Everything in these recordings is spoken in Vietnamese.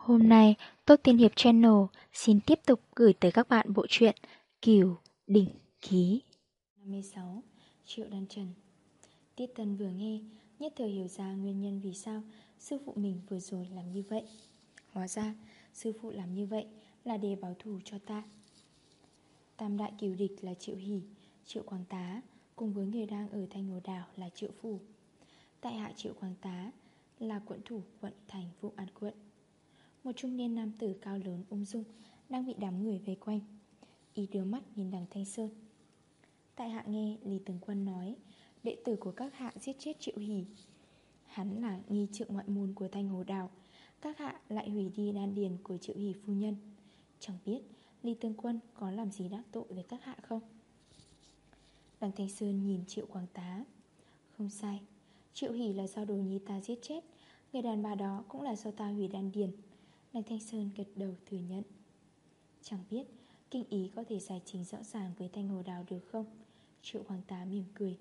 Hôm nay, Tốt Tiên Hiệp Channel xin tiếp tục gửi tới các bạn bộ truyện Kiều Đỉnh Ký 56. Triệu Đan Trần Tiết Tân vừa nghe, nhất thời hiểu ra nguyên nhân vì sao sư phụ mình vừa rồi làm như vậy. Hóa ra, sư phụ làm như vậy là để báo thù cho ta. Tam đại kiều địch là Triệu Hỷ, Triệu Quang Tá, cùng với người đang ở Thanh Hồ Đảo là Triệu Phủ. Tại hạ Triệu Quang Tá là quận thủ quận thành Vũ An quận. Một trung niên nam tử cao lớn ung dung Đang bị đám người vây quanh. Ý đưa mắt nhìn đằng Thanh Sơn. Tại hạ nghe Lý Tướng Quân nói, Đệ tử của các hạ giết chết Triệu Hỷ. Hắn là nghi trượng ngoại môn của Thanh Hồ Đào. Các hạ lại hủy đi đan điền của Triệu Hỷ phu nhân. Chẳng biết Lý Tướng Quân có làm gì đắc tội với các hạ không? Đằng Thanh Sơn nhìn Triệu Quang Tá. Không sai, Triệu Hỷ là do đồ nhi ta giết chết. Người đàn bà đó cũng là do ta hủy đan điền. Đằng Thanh Sơn gật đầu thừa nhận. Chẳng biết Kinh ý có thể giải trình rõ ràng với Thanh Hồ Đào được không? Triệu Hoàng Tá mỉm cười.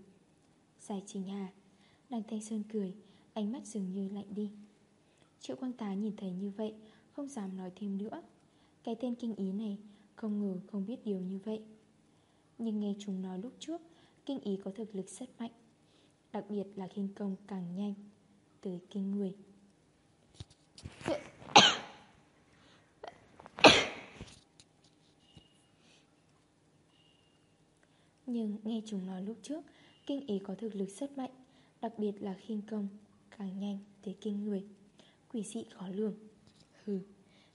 Giải trình hà Đằng Thanh Sơn cười, Ánh mắt dường như lạnh đi. Triệu Quang Tá nhìn thấy như vậy, Không dám nói thêm nữa. Cái tên kinh ý này, Không ngờ không biết điều như vậy. Nhưng nghe chúng nói lúc trước, Kinh ý có thực lực rất mạnh. Đặc biệt là khinh công càng nhanh. Tới kinh người Nhưng nghe chúng nói lúc trước Kinh ý có thực lực rất mạnh Đặc biệt là khinh công Càng nhanh tới kinh người. Quỷ dị khó lường. Hừ,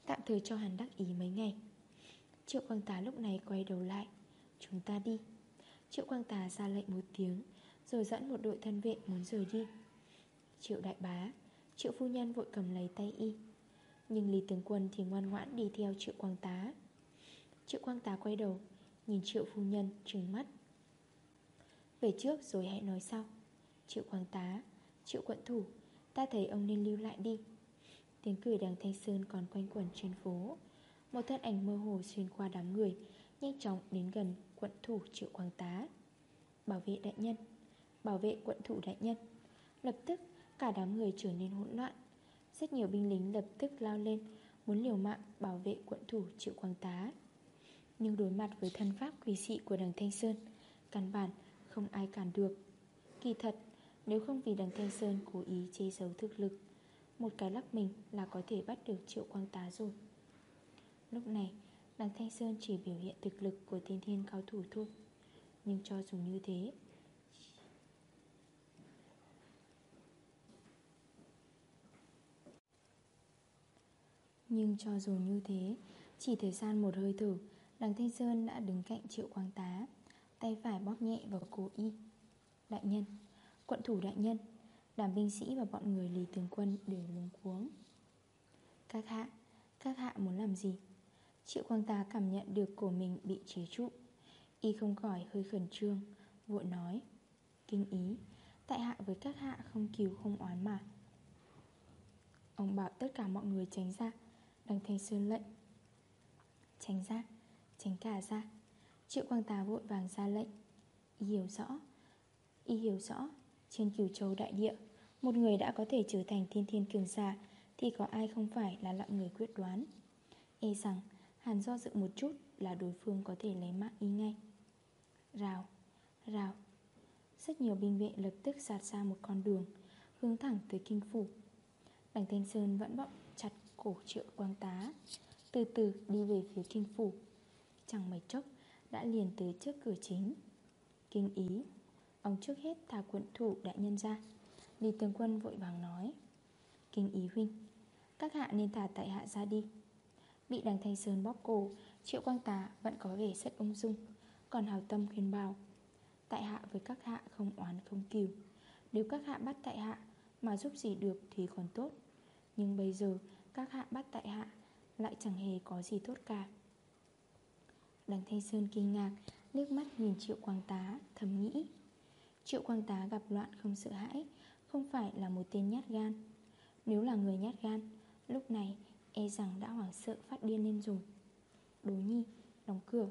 tạm thời cho hắn đắc ý mấy ngày. Triệu quang tá lúc này quay đầu lại. Chúng ta đi. Triệu quang tá ra lệnh một tiếng Rồi dẫn một đội thân vệ muốn rời đi. Triệu đại bá Triệu phu nhân vội cầm lấy tay y. Nhưng Lý Tướng Quân thì ngoan ngoãn đi theo Triệu Quang Tá Triệu Quang Tá quay đầu Nhìn Triệu phu nhân trừng mắt về trước rồi hãy nói sau. Triệu quang tá, Triệu quận thủ, Ta thấy ông nên lưu lại đi. Tiếng cười đằng Thanh Sơn còn quanh quẩn trên phố. Một thân ảnh mơ hồ xuyên qua đám người, Nhanh chóng đến gần quận thủ Triệu Quang Tá. Bảo vệ đại nhân, Bảo vệ quận thủ đại nhân. Lập tức, cả đám người trở nên hỗn loạn. Rất nhiều binh lính lập tức lao lên, Muốn liều mạng bảo vệ quận thủ Triệu Quang Tá. Nhưng đối mặt với thân pháp quỷ sĩ của đằng Thanh Sơn, Căn bản không ai cản được. Kỳ thật, Nếu không vì đằng Thanh Sơn cố ý che giấu thực lực, Một cái lắc mình là có thể bắt được triệu quang tá rồi. Lúc này, Đằng Thanh Sơn chỉ biểu hiện thực lực của thiên thiên cao thủ thôi. Nhưng cho dù như thế, Nhưng cho dù như thế, Chỉ thời gian một hơi thở, Đằng Thanh Sơn đã đứng cạnh triệu quang tá. Tay phải bóp nhẹ vào cổ y. Đại nhân, Quận thủ đại nhân Đàm binh sĩ và bọn người Lý Tướng Quân đều lúng cuống. Các hạ Các hạ muốn làm gì? Triệu Quang Tá cảm nhận được cổ mình bị chế trụ. Y không khỏi hơi khẩn trương, Vội nói, Kinh ý, Tại hạ với các hạ không cứu không oán mà. Ông bảo tất cả mọi người tránh ra Đằng Thanh Sơn lệnh. Tránh ra, Tránh cả ra. Triệu Quang Tá vội vàng ra lệnh. Y hiểu rõ. Y hiểu rõ. Trên cửu châu đại địa, Một người đã có thể trở thành thiên thiên cường giả Thì có ai không phải là lặng người quyết đoán? E rằng, Hàn do dự một chút là đối phương có thể lấy mạng y ngay. Rào Rào. Rất nhiều binh vệ lập tức sạt ra một con đường, Hướng thẳng tới kinh phủ. Đằng Thanh Sơn vẫn bọng chặt cổ triệu quang tá, Từ từ đi về phía kinh phủ. Chẳng mấy chốc đã liền tới trước cửa chính. Kinh ý, Ông trước hết thả quận thủ đại nhân ra. Lý tướng quân vội vàng nói, Kinh ý huynh, Các hạ nên thả tại hạ ra đi. Bị đằng Thanh Sơn bóp cổ, Triệu quang tà vẫn có vẻ rất ung dung, Còn hào tâm khuyên bảo, Tại hạ với các hạ không oán không kiều Nếu các hạ bắt tại hạ Mà giúp gì được thì còn tốt. Nhưng bây giờ các hạ bắt tại hạ Lại chẳng hề có gì tốt cả. Đằng Thanh Sơn kinh ngạc Nước mắt nhìn Triệu Quang Tá, thầm nghĩ. Triệu Quang Tá gặp loạn không sợ hãi, Không phải là một tên nhát gan. Nếu là người nhát gan, Lúc này e rằng đã hoảng sợ phát điên lên rồi. Đối nhi, Đóng cửa.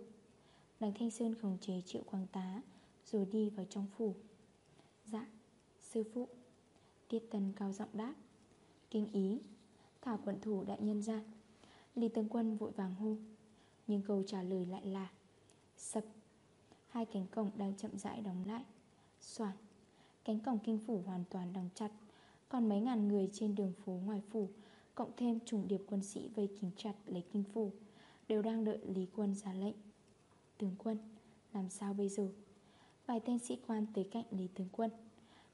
Đằng Thanh Sơn khống chế Triệu Quang Tá, Rồi đi vào trong phủ. Dạ Sư phụ. Tiết Tần cao giọng đáp. Kinh ý thảo quận thủ đại nhân ra. Lý tân Quân vội vàng hô. Nhưng câu trả lời lại là Sập. Hai cánh cổng đang chậm rãi đóng lại. Soạn Cánh cổng kinh phủ hoàn toàn đóng chặt. Còn mấy ngàn người trên đường phố ngoài phủ, Cộng thêm trùng điệp quân sĩ vây kín chặt lấy kinh phủ, Đều đang đợi Lý Quân ra lệnh. Tướng quân, Làm sao bây giờ? Vài tên sĩ quan tới cạnh Lý Tướng Quân.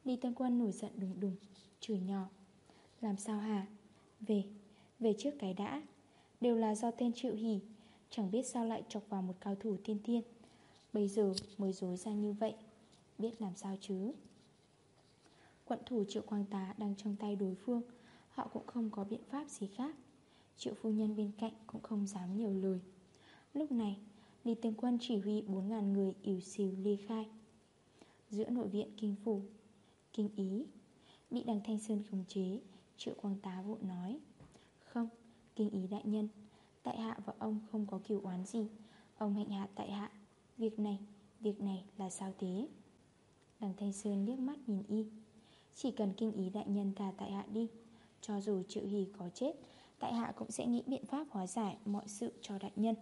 Lý Tướng Quân nổi giận đùng đùng, Chửi nhỏ. Làm sao hả? Về Về trước cái đã. Đều là do tên Triệu Hỷ Chẳng biết sao lại chọc vào một cao thủ tiên tiên. Bây giờ mới dối ra như vậy Biết làm sao chứ? Quận thủ Triệu Quang Tá đang trong tay đối phương Họ cũng không có biện pháp gì khác. Triệu phu nhân bên cạnh cũng không dám nhiều lời. Lúc này Lý Tướng Quân chỉ huy 4.000 người ỉu xìu ly khai. Giữa nội viện Kinh Phủ Kinh Ý Bị đằng Thanh Sơn khống chế Triệu Quang Tá vội nói Không, Kinh Ý đại nhân Tại hạ và ông không có kiểu oán gì. Ông hạnh hạ tại hạ. Việc này, việc này là sao thế? Đằng Thanh Sơn liếc mắt nhìn y. Chỉ cần kinh ý đại nhân thả tại hạ đi. Cho dù triệu hỷ có chết Tại hạ cũng sẽ nghĩ biện pháp hóa giải mọi sự cho đại nhân.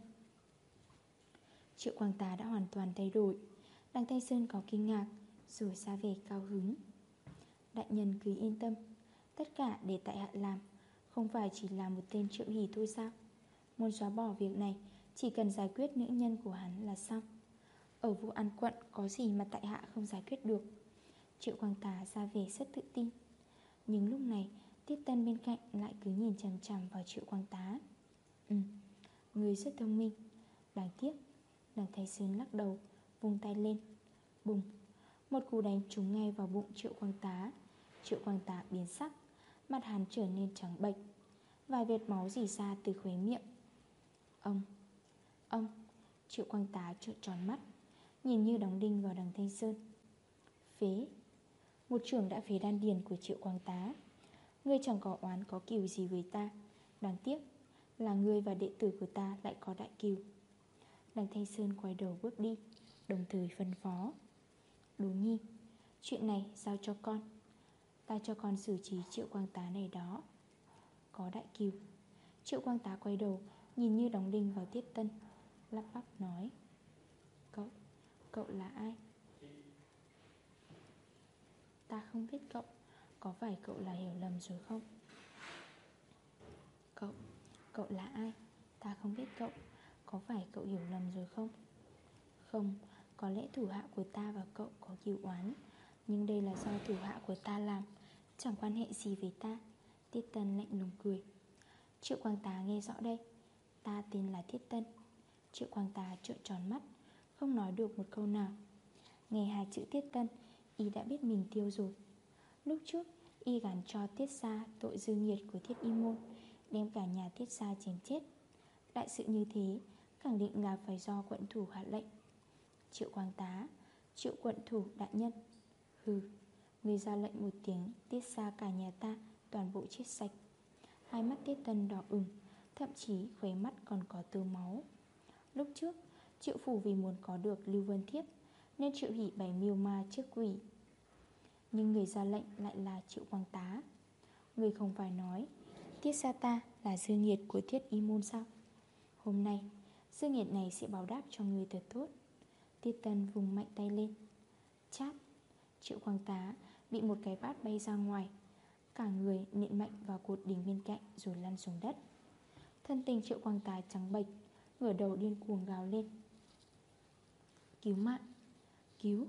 Triệu Quang Tá đã hoàn toàn thay đổi. Đằng Thanh Sơn có kinh ngạc Rồi xa về cao hứng. Đại nhân cứ yên tâm. Tất cả để tại hạ làm Không phải chỉ là một tên triệu hỷ thôi sao? Muốn xóa bỏ việc này Chỉ cần giải quyết nữ nhân của hắn là xong. Ở vụ ăn quận có gì mà tại hạ không giải quyết được? Triệu Quang Tá ra về rất tự tin. Nhưng lúc này Tiết Tân bên cạnh lại cứ nhìn chằm chằm vào Triệu Quang Tá Ừ, người rất thông minh. Đáng tiếc Đằng Thái sướng lắc đầu Vung tay lên. Bùng Một cú đánh trúng ngay vào bụng Triệu Quang Tá Triệu Quang Tá biến sắc Mặt hắn trở nên trắng bệch. Vài vệt máu dì ra từ khuế miệng. Ông Ông, Triệu Quang Tá trợn tròn mắt, Nhìn như đóng đinh vào đằng Thanh Sơn. Phế, Một trưởng đã phế đan điền của Triệu Quang Tá. Ngươi chẳng có oán có kiều gì với ta. Đáng tiếc Là ngươi và đệ tử của ta lại có đại kiều Đằng Thanh Sơn quay đầu bước đi, Đồng thời phân phó. Đố nhi, Chuyện này giao cho con. Ta cho con xử trí triệu quang tá này đó. Có đại kiều Triệu quang tá quay đầu Nhìn như đóng đinh vào tiết tân Lắp bắp nói Cậu, cậu là ai? Ta không biết cậu Có phải cậu là hiểu lầm rồi không? Cậu, cậu là ai? Ta không biết cậu Có phải cậu hiểu lầm rồi không? Không, có lẽ thủ hạ của ta và cậu có kiều oán Nhưng đây là do thủ hạ của ta làm Chẳng quan hệ gì với ta Tiết Tân lạnh lùng cười Triệu Quang Tá nghe rõ đây Ta tên là Tiết Tân. Triệu Quang Tá trợn tròn mắt, Không nói được một câu nào. Nghe hai chữ Tiết Tân, Y đã biết mình tiêu rồi. Lúc trước, Y gắn cho Tiết Sa tội dư nhiệt của Thiết Y Môn, Đem cả nhà Tiết Sa chém chết. Đại sự như thế, Khẳng định là phải do quận thủ hạ lệnh. Triệu Quang Tá Triệu quận thủ đại nhân. Hừ, Người ra lệnh một tiếng Tiết xa cả nhà ta Toàn bộ chết sạch. Hai mắt tiết tân đỏ ửng Thậm chí khóe mắt còn có tơ máu. Lúc trước, Triệu phủ vì muốn có được Lưu Vân Thiếp, Nên triệu hỷ bày miêu ma trước quỷ. Nhưng người ra lệnh lại là triệu quang tá. Người không phải nói, Tiết xa ta là dư nghiệt của thiết y môn sao? Hôm nay, Dư nghiệt này sẽ báo đáp cho người thật tốt. Tiết tân vùng mạnh tay lên. Chát, Triệu quang tá Bị một cái bát bay ra ngoài. Cả người nện mạnh vào cột đỉnh bên cạnh Rồi lăn xuống đất. Thân tình triệu quang tài trắng bệch Ngửa đầu điên cuồng gào lên. Cứu mạng Cứu.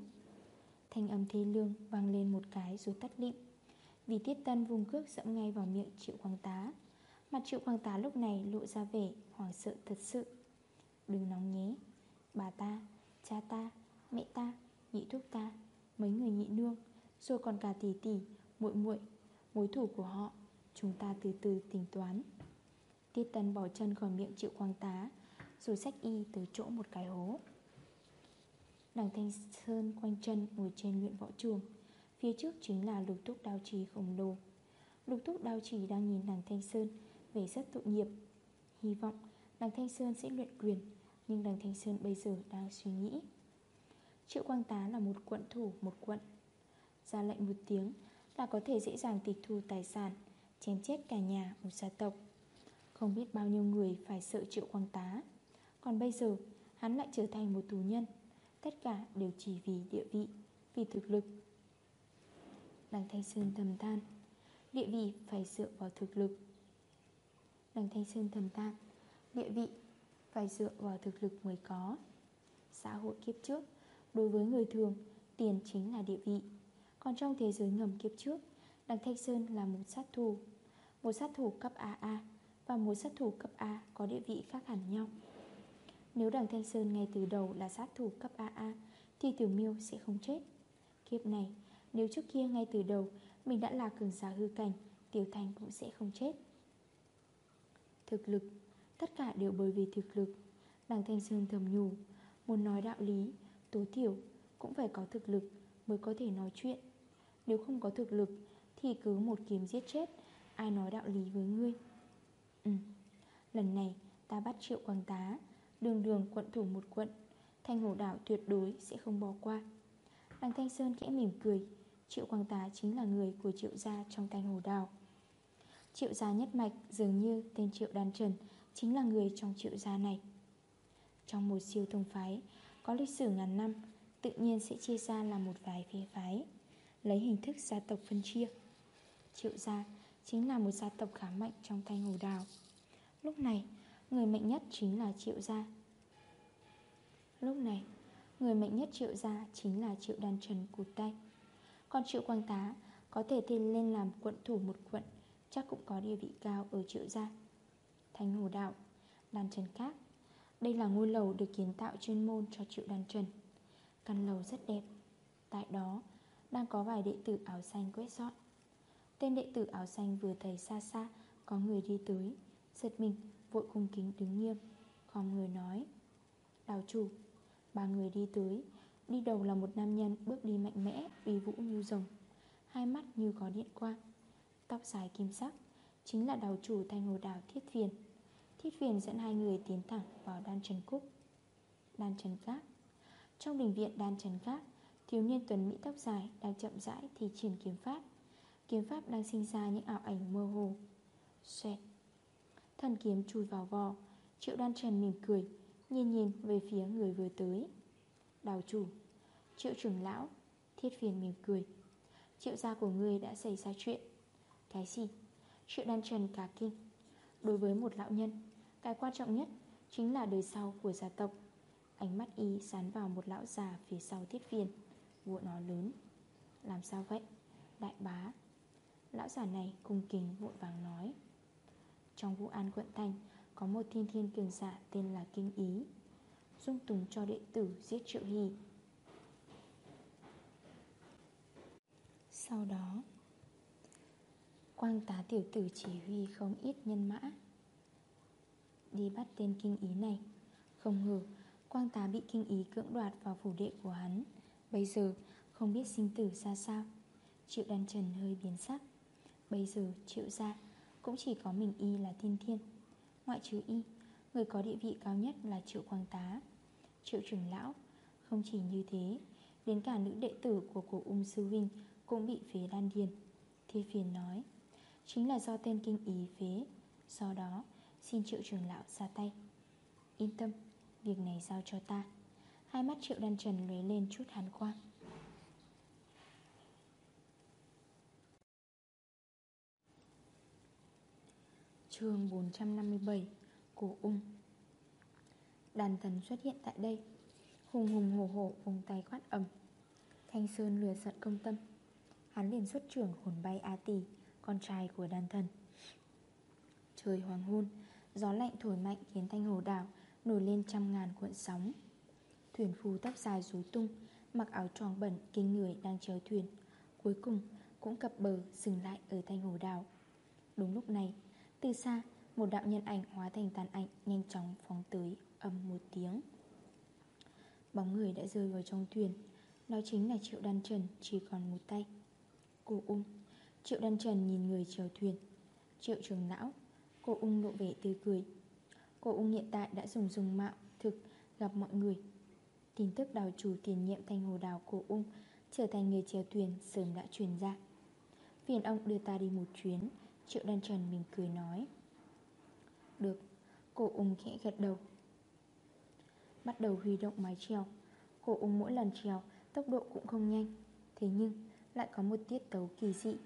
Thanh âm thê lương vang lên một cái rồi tắt lịm Vì tiết tân vùng cước dẫm ngay vào miệng triệu quang tá. Mặt triệu quang tá lúc này lộ ra vẻ hoảng sợ thật sự. Đừng nóng nhé Bà ta, cha ta, mẹ ta, nhị thúc ta Mấy người nhị nương Rồi còn cả tỷ tỷ, muội muội Mối thủ của họ. Chúng ta từ từ tính toán. Tiết tần bỏ chân khỏi miệng triệu quang tá, Rồi xách y tới chỗ một cái hố. Đằng Thanh Sơn quanh chân ngồi trên luyện võ trường, Phía trước chính là lục túc đao trì khổng lồ. Lục túc đao trì đang nhìn đằng Thanh Sơn Về rất tội nghiệp. Hy vọng đằng Thanh Sơn sẽ luyện quyền, Nhưng đằng Thanh Sơn bây giờ đang suy nghĩ. Triệu Quang Tá là một quận thủ, một quận. Ra lệnh một tiếng là có thể dễ dàng tịch thu tài sản, Chém chết cả nhà, một gia tộc. Không biết bao nhiêu người phải sợ triệu quang tá. Còn bây giờ, hắn lại trở thành một tù nhân. Tất cả đều chỉ vì địa vị, Vì thực lực. Đằng Thanh Sơn thầm than, Địa vị phải dựa vào thực lực. Đằng Thanh Sơn thầm than, Địa vị phải dựa vào thực lực mới có. Xã hội kiếp trước, Đối với người thường, Tiền chính là địa vị. Còn trong thế giới ngầm kiếp trước, Đằng Thanh Sơn là một sát thủ. Một sát thủ cấp AA và một sát thủ cấp A có địa vị khác hẳn nhau. Nếu đằng Thanh Sơn ngay từ đầu là sát thủ cấp AA Thì Tiểu Miêu sẽ không chết. Kiếp này, Nếu trước kia ngay từ đầu Mình đã là cường giả hư cảnh, Tiểu Thành cũng sẽ không chết. Thực lực, Tất cả đều bởi vì thực lực. Đằng Thanh Sơn thầm nhủ, Muốn nói đạo lý Tối thiểu cũng phải có thực lực Mới có thể nói chuyện. Nếu không có thực lực, Thì cứ một kiếm giết chết, Ai nói đạo lý với ngươi? Ừ. Lần này, ta bắt triệu quang tá, Đường đường quận thủ một quận, Thanh hồ đảo tuyệt đối sẽ không bỏ qua. Đằng Thanh Sơn khẽ mỉm cười, Triệu quang tá chính là người của triệu gia trong thanh hồ đảo. Triệu gia nhất mạch dường như tên triệu đan trần Chính là người trong triệu gia này. Trong một siêu thông phái, Có lịch sử ngàn năm, Tự nhiên sẽ chia ra là một vài phe phái, Lấy hình thức gia tộc phân chia. Triệu gia Chính là một gia tộc khá mạnh trong thanh hồ đào. Lúc này, Người mạnh nhất chính là triệu gia. Lúc này, Người mạnh nhất triệu gia chính là triệu đan trần cụt tay. Còn triệu quang tá Có thể thêm lên làm quận thủ một quận, Chắc cũng có địa vị cao ở triệu gia. Thanh hồ đạo Đan trần khác. Đây là ngôi lầu được kiến tạo chuyên môn cho triệu đan trần. Căn lầu rất đẹp. Tại đó, đang có vài đệ tử áo xanh quét dọn Tên đệ tử áo xanh vừa thấy xa xa, Có người đi tới. Giật mình, vội cung kính đứng nghiêm. Không người nói, Đào chủ, Ba người đi tới. Đi đầu là một nam nhân bước đi mạnh mẽ, Uy vũ như rồng. Hai mắt như có điện quang, Tóc dài kim sắc, Chính là đào chủ thanh hồ đào Thiết Phiền. Thiết Phiền dẫn hai người tiến thẳng vào đan trần cúc. Đan trần cát. Trong đình viện đan trần cát, Thiếu niên tuần Mỹ tóc dài đang chậm rãi thì triển kiếm pháp. Kiếm pháp đang sinh ra những ảo ảnh mơ hồ. Xoẹt. Thần kiếm chui vào vò Triệu đan trần mỉm cười, Nhìn nhìn về phía người vừa tới. Đào chủ. Triệu trưởng lão. Thiết phiền mỉm cười. Triệu gia của người đã xảy ra chuyện. Cái gì? Triệu đan trần cả kinh. Đối với một lão nhân, Cái quan trọng nhất chính là đời sau của gia tộc. Ánh mắt y sán vào một lão già phía sau thiết phiền. Vua nó lớn. Làm sao vậy? Đại bá. Lão giả này cung kính vội vàng nói. Trong vụ an quận thành, Có một thiên thiên cường giả tên là Kinh Ý, Dung tùng cho đệ tử giết triệu hy. Sau đó, Quang tá tiểu tử chỉ huy không ít nhân mã. Đi bắt tên kinh ý này, Không ngờ Quang tá bị kinh ý cưỡng đoạt vào phủ đệ của hắn. Bây giờ, không biết sinh tử ra sao, Triệu đan trần hơi biến sắc. Bây giờ, triệu gia Cũng chỉ có mình y là thiên thiên. Ngoại trừ y, Người có địa vị cao nhất là triệu quang tá, Triệu trưởng lão. Không chỉ như thế, Đến cả nữ đệ tử của cổ ung sư vinh Cũng bị phế đan điền. Thi phiền nói, Chính là do tên kinh ý phế, Do đó xin triệu trưởng lão ra tay. Yên tâm, Việc này giao cho ta. Hai mắt triệu đan trần lóe lên chút hàn quang. Chương 457 Cổ ung. Đàn thần xuất hiện tại đây. Hùng hùng hổ hổ vùng tay quát ầm. Thanh Sơn lừa giận công tâm. Hắn liền xuất trưởng hồn bay A Tỷ Con trai của đàn thần. Trời hoàng hôn, Gió lạnh thổi mạnh khiến thanh hồ đảo Nổi lên trăm ngàn cuộn sóng. Thuyền phu tóc dài rối tung, Mặc áo tròn bẩn kinh người đang chở thuyền, Cuối cùng cũng cập bờ Dừng lại ở thanh hồ đảo. Đúng lúc này từ xa, một đạo nhân ảnh hóa thành tàn ảnh Nhanh chóng phóng tới âm một tiếng. Bóng người đã rơi vào trong thuyền. Đó chính là Triệu Đan Trần, Chỉ còn một tay. Cô ung. Triệu Đan Trần nhìn người chèo thuyền. Triệu trường lão. Cô ung lộ vẻ tươi cười. Cô ung hiện tại đã dùng dùng mạo thực gặp mọi người. Tin tức đào chủ tiền nhiệm thanh hồ đào cô ung Trở thành người chèo thuyền sớm đã truyền ra. Phiền ông đưa ta đi một chuyến. Triệu đan trần mình cười nói. Được Cổ ung khẽ gật đầu. Bắt đầu huy động mái trèo Cổ ung mỗi lần trèo Tốc độ cũng không nhanh. Thế nhưng, lại có một tiết tấu kỳ dị.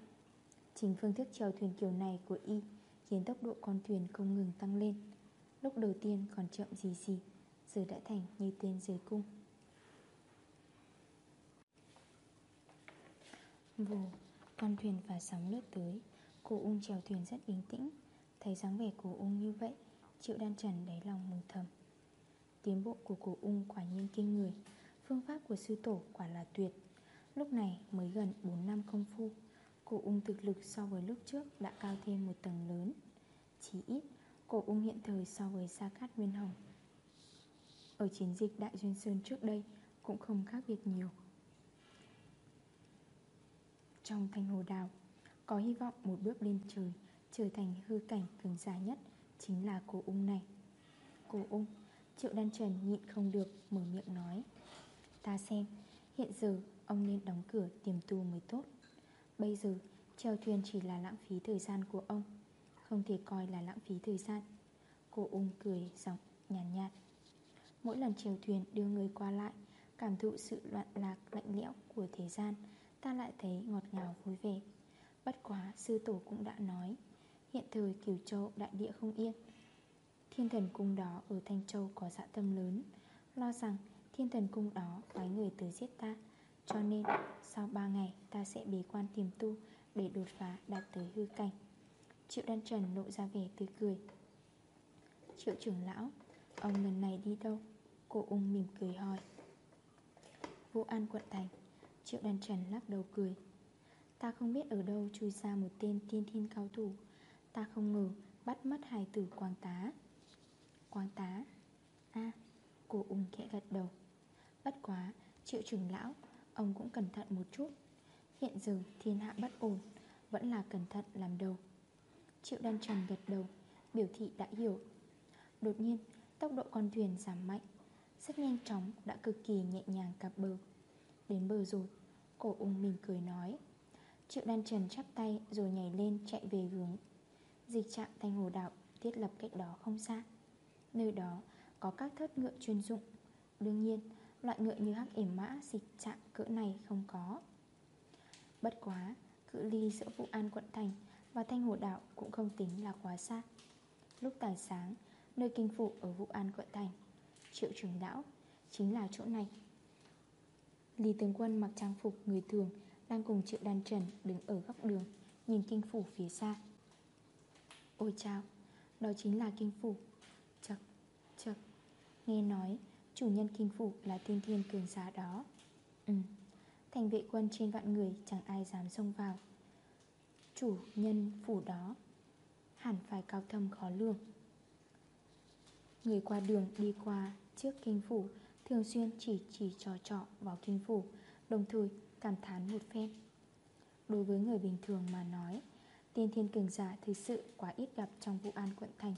Chính phương thức trèo thuyền kiểu này của y Khiến tốc độ con thuyền không ngừng tăng lên. Lúc đầu tiên còn chậm gì gì, Giờ đã thành như tên dưới cung. Vù, Con thuyền và sóng lướt tới. Cô ung chèo thuyền rất bình tĩnh. Thấy dáng vẻ của ung như vậy Triệu đan trần đáy lòng mừng thầm. Tiến bộ của cổ ung quả nhiên kinh người. Phương pháp của sư tổ quả là tuyệt. Lúc này mới gần 4 năm công phu Cổ ung thực lực so với lúc trước đã cao thêm một tầng lớn. Chỉ ít, cổ ung hiện thời so với Sa Cát Nguyên Hồng. Ở chiến dịch Đại Duyên Sơn trước đây cũng không khác biệt nhiều. Trong thanh hồ đào có hy vọng một bước lên trời Trở thành hư cảnh cường giả nhất Chính là cô ung này. Cô ung Triệu đan trần nhịn không được mở miệng nói. Ta xem Hiện giờ ông nên đóng cửa tiềm tu mới tốt. Bây giờ treo thuyền chỉ là lãng phí thời gian của ông Không thể coi là lãng phí thời gian. Cô ung cười giọng nhàn nhạt, nhạt Mỗi lần treo thuyền đưa người qua lại Cảm thụ sự loạn lạc lạnh lẽo của thế gian Ta lại thấy ngọt ngào vui vẻ. Bất quá, sư tổ cũng đã nói, Hiện thời cửu châu đại địa không yên. Thiên thần cung đó ở Thanh Châu có dạ tâm lớn, Lo rằng thiên thần cung đó phái người tới giết ta, Cho nên sau 3 ngày ta sẽ bế quan tiềm tu Để đột phá đạt tới hư cảnh. Triệu đan trần lộ ra vẻ tươi cười. Triệu trưởng lão, Ông lần này đi đâu? Cô ung mỉm cười hỏi. Vũ An quận thành, Triệu đan trần lắc đầu cười. Ta không biết ở đâu chui ra một tên tiên thiên cao thủ. Ta không ngờ bắt mất hài tử quang tá. Quang tá? A à, cô ung khẽ gật đầu. Bất quá, triệu trưởng lão Ông cũng cẩn thận một chút. Hiện giờ thiên hạ bất ổn Vẫn là cẩn thận làm đầu. Triệu đan trần gật đầu Biểu thị đã hiểu. Đột nhiên tốc độ con thuyền giảm mạnh Rất nhanh chóng đã cực kỳ nhẹ nhàng cặp bờ. Đến bờ rồi Cổ ung mình cười nói. Triệu đan trần chắp tay rồi nhảy lên chạy về hướng Dịch trạm thanh hồ đạo, thiết lập cách đó không xa. Nơi đó có các thớt ngựa chuyên dụng. Đương nhiên, Loại ngựa như hắc ểm mã dịch trạm cỡ này không có. Bất quá, Cự ly giữa Vũ An quận thành Và Thanh Hồ Đạo cũng không tính là quá xa. Lúc tài sáng, Nơi kinh phủ ở Vũ An quận thành, Triệu trưởng lão Chính là chỗ này. Lý tướng quân mặc trang phục người thường đang cùng triệu đan trần đứng ở góc đường Nhìn kinh phủ phía xa. Ôi chao Đó chính là kinh phủ. Chật, chật Nghe nói Chủ nhân kinh phủ là tiên thiên cường giá đó. Ừ Thành vệ quân trên vạn người chẳng ai dám xông vào. Chủ nhân phủ đó Hẳn phải cao thâm khó lường. Người qua đường đi qua trước kinh phủ Thường xuyên chỉ chỉ trò trọ vào kinh phủ Đồng thời cảm thán một phen. Đối với người bình thường mà nói, Tiên thiên cường giả thực sự quá ít gặp trong vụ an quận thành.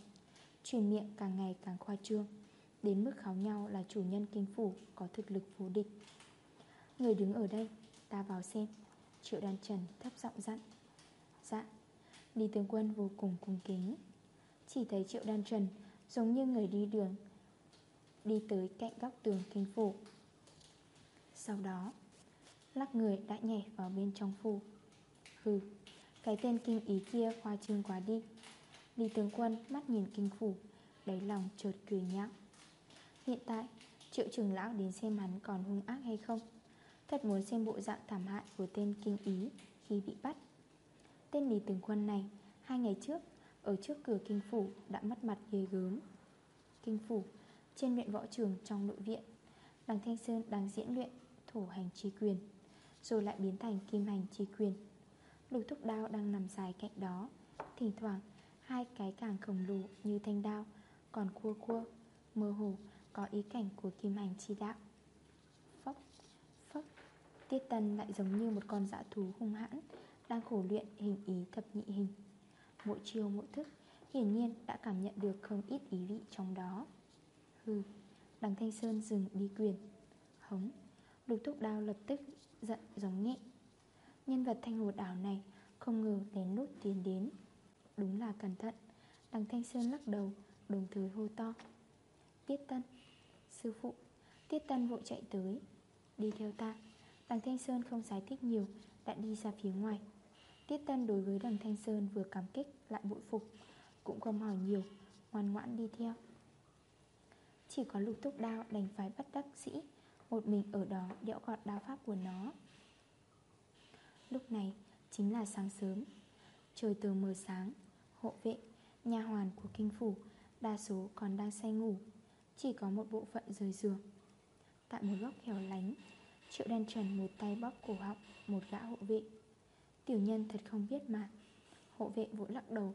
Truyền miệng càng ngày càng khoa trương, Đến mức kháo nhau là chủ nhân kinh phủ Có thực lực vô địch. Người đứng ở đây, Ta vào xem. Triệu đàn trần thấp giọng dặn. Dạ đi tướng quân vô cùng cung kính. Chỉ thấy triệu đàn trần Giống như người đi đường, Đi tới cạnh góc tường kinh phủ. Sau đó Lắc người đã nhảy vào bên trong phủ. Hừ, Cái tên kinh ý kia khoa trương quá đi. Lý tướng quân mắt nhìn kinh phủ, Đáy lòng chợt cười nhạo. Hiện tại, Triệu trưởng lão đến xem hắn còn hung ác hay không? Thật muốn xem bộ dạng thảm hại Của tên kinh ý khi bị bắt. Tên Lý Tướng Quân này, Hai ngày trước, Ở trước cửa kinh phủ đã mất mặt ghê gớm. Kinh phủ, Trên luyện võ trường trong nội viện, Đằng Thanh Sơn đang diễn luyện Thổ hành chi quyền. Rồi lại biến thành kim hành chi quyền. Lục thúc đao đang nằm dài cạnh đó. Thỉnh thoảng Hai cái càng khổng lồ như thanh đao Còn cua cua Mơ hồ có ý cảnh của kim hành chi đạo. Phốc, phốc Tiết tần lại giống như một con dã thú hung hãn Đang khổ luyện hình ý thập nhị hình. Mỗi chiều mỗi thức Hiển nhiên đã cảm nhận được không ít ý vị trong đó. Hừ Đằng Thanh Sơn dừng đi quyền. Hống Lục thúc đao lập tức giận giống nhẹ. Nhân vật thanh hồ đảo này Không ngờ đến nút tiến đến. Đúng là cẩn thận, Đằng Thanh Sơn lắc đầu, Đồng thời hô to. Tiết Tân, Sư phụ, Tiết Tân vội chạy tới. Đi theo ta, Đằng Thanh Sơn không giải thích nhiều Đã đi ra phía ngoài. Tiết Tân đối với đằng Thanh Sơn vừa cảm kích lại bội phục, Cũng không hỏi nhiều, Ngoan ngoãn đi theo. Chỉ có lục túc đao đành phải bắt đắc sĩ một mình ở đó đẽo gọt đao pháp của nó. Lúc này chính là sáng sớm. Trời từ mờ sáng Hộ vệ, nhà hoàn của kinh phủ Đa số còn đang say ngủ. Chỉ có một bộ phận rời giường. Tại một góc hẻo lánh Triệu đan trần một tay bóp cổ họng Một gã hộ vệ. Tiểu nhân thật không biết mà. Hộ vệ vội lắc đầu.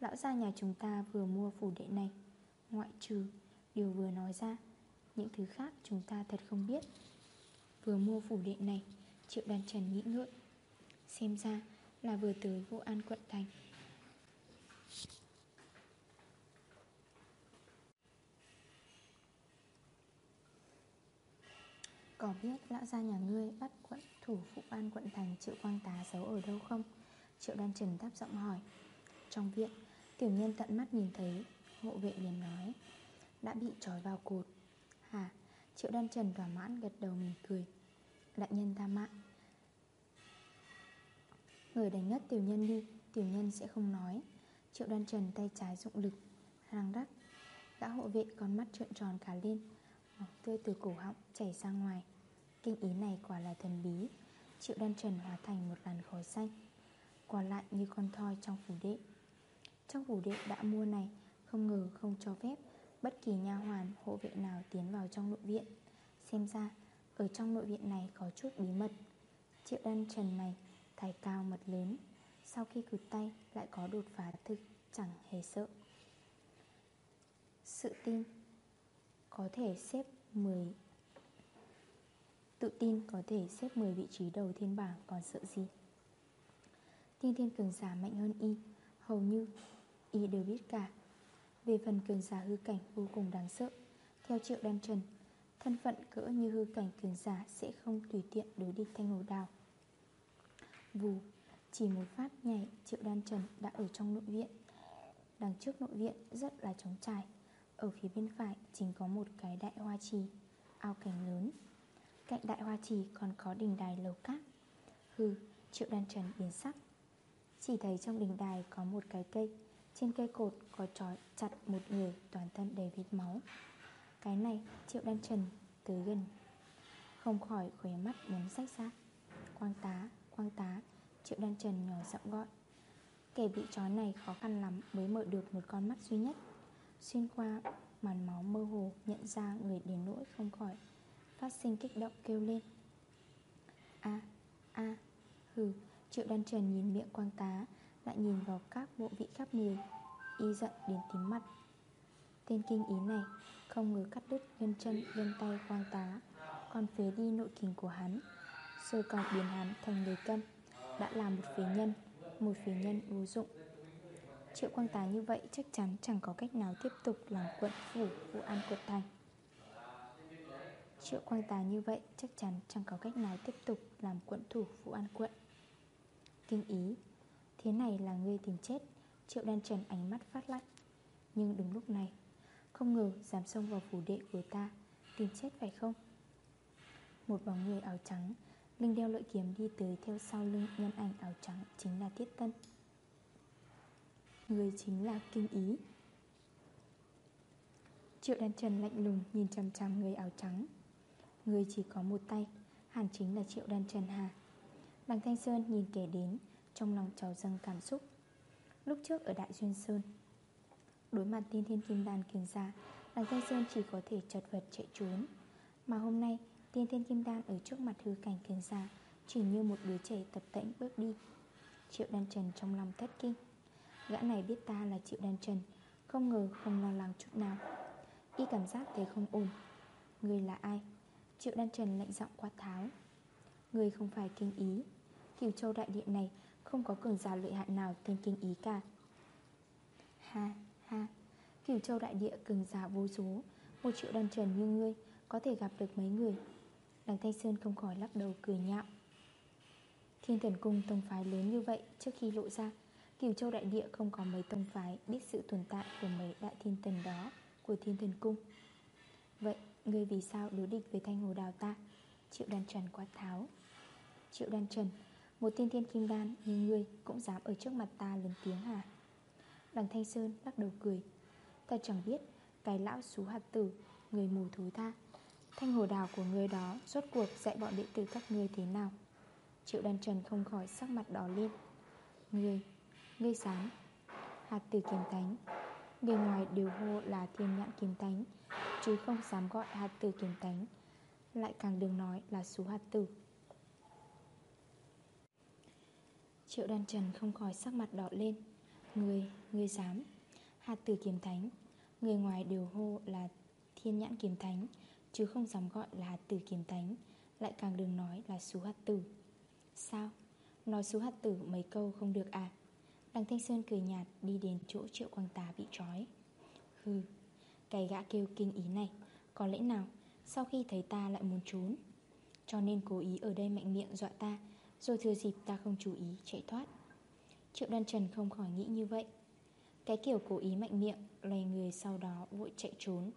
Lão gia nhà chúng ta vừa mua phủ đệ này. Ngoại trừ điều vừa nói ra. Những thứ khác chúng ta thật không biết. Vừa mua phủ đệ này Triệu đàn trần nghĩ ngợi. Xem ra là vừa tới vô an quận thành. Có biết lão gia nhà ngươi bắt quận thủ phụ an quận thành Triệu Quang Tá giấu ở đâu không? Triệu Đan Trần đáp giọng hỏi. Trong viện, tiểu nhân tận mắt nhìn thấy Hộ vệ liền nói Đã bị trói vào cột. Hả? Triệu Đan Trần thỏa mãn gật đầu mỉm cười. Đại nhân tha mạng. Người đánh ngất tiểu nhân đi, Tiểu nhân sẽ không nói. Triệu Đan Trần tay trái dụng lực, Răng rắc. Gã hộ vệ con mắt trợn tròn cả lên, Mọc tươi từ cổ họng chảy ra ngoài. Kinh ý này quả là thần bí. Triệu đan trần hóa thành một làn khói xanh, Quả lại như con thoi trong phủ đệ. Trong phủ đệ đã mua này, Không ngờ không cho phép. Bất kỳ nha hoàn, hộ vệ nào tiến vào trong nội viện. Xem ra, Ở trong nội viện này có chút bí mật. Triệu đan trần này Thái cao mật lớn. Sau khi cụt tay, lại có đột phá thực, Chẳng hề sợ. Sự tin Có thể xếp 10 Tự tin có thể xếp 10 vị trí đầu thiên bảng còn sợ gì? Tiên thiên cường giả mạnh hơn y, Hầu như y đều biết cả. Về phần cường giả hư cảnh vô cùng đáng sợ, Theo triệu đan trần, Thân phận cỡ như hư cảnh cường giả Sẽ không tùy tiện đối địch thanh hồ đào. Vù, Chỉ một phát nhảy, triệu đan trần đã ở trong nội viện. Đằng trước nội viện rất là trống trải, Ở phía bên phải chính có một cái đại hoa trì, Ao cảnh lớn. Cạnh đại hoa trì còn có đình đài lầu cát. Hư triệu đan trần biến sắc. Chỉ thấy trong đình đài có một cái cây trên cây cột có trói chặt một người toàn thân đầy vết máu. Cái này triệu đan trần tới gần. Không khỏi khóe mắt muốn sách ra Quang tá, quang tá Triệu đan trần nhỏ giọng gọi. Kẻ bị trói này khó khăn lắm mới mở được một con mắt duy nhất. Xuyên qua màn máu mơ hồ nhận ra người đến nỗi không khỏi Phát sinh kích động kêu lên. A a hừ Triệu đan trần nhìn miệng quang tá lại nhìn vào các bộ vị khắp người Y giận đến tím mặt. Tên kinh ý này Không ngờ cắt đứt gân chân gân tay quang tá. Còn phế đi nội kình của hắn Rồi còn biến hắn thành người câm, Đã là một phế nhân, Một phế nhân vô dụng. Triệu quang tá như vậy chắc chắn chẳng có cách nào tiếp tục làm quận phủ vụ an quận thành. Triệu quang tá như vậy chắc chắn chẳng có cách nào tiếp tục làm quận thủ vụ An quận. Kinh ý Thế này là ngươi tìm chết. Triệu đan trần ánh mắt phát lạnh. Nhưng đúng lúc này, Không ngờ dám xông vào phủ đệ của ta, Tìm chết phải không? Một bóng người áo trắng Linh đeo lợi kiếm đi tới theo sau lưng nhân ảnh áo trắng Chính là Tiết Tân. Người chính là Kinh Ý. Triệu đan trần lạnh lùng nhìn chằm chằm người áo trắng. Người chỉ có một tay, Hẳn chính là Triệu Đan Trần Hà. Đằng Thanh Sơn nhìn kẻ đến trong lòng trào dâng cảm xúc. Lúc trước ở Đại Duyên Sơn Đối mặt tiên thiên kim đàn cường gia, đại giai Sơn chỉ có thể chật vật chạy trốn. Mà hôm nay Tiên thiên kim đan ở trước mặt hư cảnh cường ra Chỉ như một đứa trẻ tập tễnh bước đi. Triệu Đan Trần trong lòng thất kinh. Gã này biết ta là Triệu Đan Trần Không ngờ không lo lắng chút nào. Y cảm giác thấy không ổn. Người là ai? Triệu đan trần lạnh giọng quát tháo. Người không phải kinh ý. Cửu châu đại điện này không có cường giả lợi hại nào tên kinh ý cả. Ha ha. Cửu châu đại địa, cường giả vô số. Một triệu đan trần như ngươi Có thể gặp được mấy người? Đằng Thanh Sơn không khỏi lắc đầu cười nhạo. Thiên thần cung tông phái lớn như vậy, Trước khi lộ ra, Cửu châu đại địa không có mấy tông phái Biết sự tồn tại của mấy đại thiên thần đó, Của thiên thần cung. Vậy, ngươi vì sao đối địch với thanh hồ đào ta? Triệu đan trần quát tháo. Triệu đan trần một tiên thiên kim đan như ngươi Cũng dám ở trước mặt ta lớn tiếng hả? Đằng Thanh Sơn lắc đầu cười. Ta chẳng biết, Cái lão xú hạt tử, Người mù thối tha. Thanh hồ đào của người đó Rốt cuộc dạy bọn đệ tử các ngươi thế nào? Triệu đan trần không khỏi sắc mặt đỏ lên. Ngươi Ngươi sáng. Hạt tử kiếm tánh. Người ngoài đều hô là thiên nhãn kiếm tánh, Chứ không dám gọi hạt tử kiếm tánh. Lại càng đừng nói là số hạt tử. Triệu đan trần không khỏi sắc mặt đỏ lên. Người, người dám. Hạt tử kiếm thánh. Người ngoài đều hô là thiên nhãn kiếm thánh Chứ không dám gọi là hạt tử kiếm thánh Lại càng đừng nói là số hạt tử. Sao? Nói số hạt tử mấy câu không được à? Đằng Thanh Sơn cười nhạt đi đến chỗ triệu quang tá bị trói. Hừ Cái gã kêu kinh ý này Có lẽ nào Sau khi thấy ta lại muốn trốn? Cho nên cố ý ở đây mạnh miệng dọa ta rồi thừa dịp ta không chú ý, chạy thoát. Triệu đan trần không khỏi nghĩ như vậy. Cái kiểu cố ý mạnh miệng Lè người sau đó vội chạy trốn.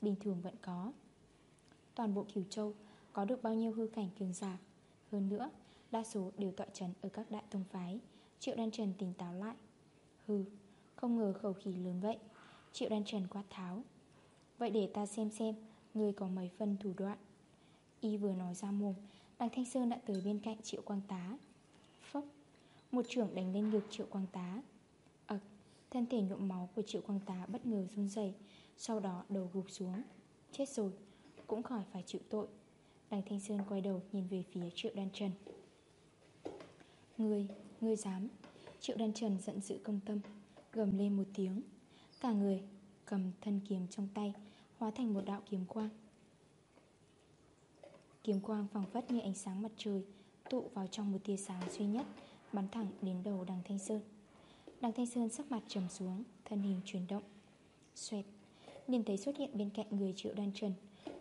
Bình thường vẫn có. Toàn bộ Kiều Châu Có được bao nhiêu hư cảnh cường giả? Hơn nữa, Đa số đều tọa trấn ở các đại tông phái. Triệu đan trần tỉnh táo lại. Hừ, Không ngờ khẩu khí lớn vậy. Triệu đan trần quát tháo. Vậy để ta xem xem, Người có mấy phân thủ đoạn. Y vừa nói ra mồm Đằng Thanh Sơn đã tới bên cạnh Triệu Quang Tá. Phốc Một trưởng đánh lên ngực Triệu Quang Tá. Ấc Thân thể nhuộm máu của Triệu Quang Tá bất ngờ run dày Sau đó đầu gục xuống. Chết rồi Cũng khỏi phải chịu tội. Đằng Thanh Sơn quay đầu nhìn về phía Triệu Đan Trần. Ngươi, ngươi dám. Triệu Đan Trần giận dữ công tâm Gầm lên một tiếng. Cả người cầm thân kiếm trong tay Hóa thành một đạo kiếm quang. Kiếm quang phẳng phất như ánh sáng mặt trời Tụ vào trong một tia sáng duy nhất Bắn thẳng đến đầu đằng Thanh Sơn. Đằng Thanh Sơn sắc mặt trầm xuống Thân hình chuyển động. Xoẹt Nhìn thấy xuất hiện bên cạnh người triệu đan trần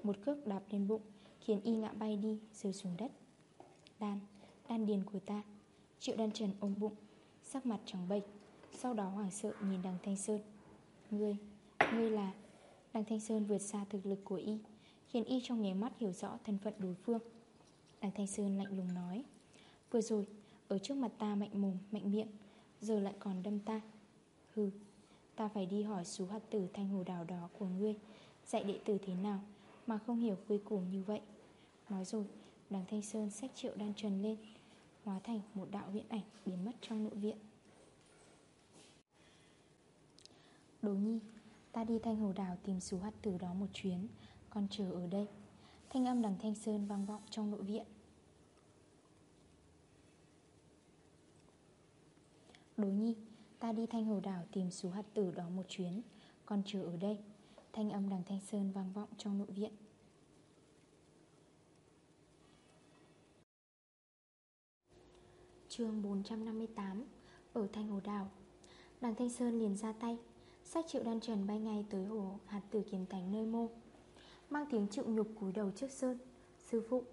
Một cước đạp lên bụng Khiến y ngã bay đi rơi xuống đất. Đan, đan điền của ta. Triệu đan trần ôm bụng Sắc mặt trắng bệch Sau đó hoảng sợ nhìn đằng Thanh Sơn. Ngươi, ngươi là? Đằng Thanh Sơn vượt xa thực lực của y. Khiến y trong nháy mắt hiểu rõ thân phận đối phương. Đằng Thanh Sơn lạnh lùng nói Vừa rồi Ở trước mặt ta mạnh mồm, mạnh miệng Giờ lại còn đâm ta. Hừ, ta phải đi hỏi số hạt tử thanh hồ đào đó của ngươi Dạy đệ tử thế nào Mà không hiểu quy củ như vậy. Nói rồi, đằng Thanh Sơn xách triệu đan trần lên Hóa thành một đạo huyễn ảnh biến mất trong nội viện. Đồ nhi Ta đi thanh hồ đào tìm số hạt tử đó một chuyến con chờ ở đây. Thanh âm đằng Thanh Sơn vang vọng trong nội viện. Đối nhi, Ta đi thanh hồ đảo tìm số hạt tử đó một chuyến. Con chờ ở đây. Thanh âm đằng Thanh Sơn vang vọng trong nội viện. Chương 458 Ở Thanh Hồ Đảo. Đằng Thanh Sơn liền ra tay. Sách triệu đan trần bay ngay tới hồ hạt tử kiếm thánh nơi mô. Mang tiếng chịu nhục cúi đầu trước Sơn. Sư phụ,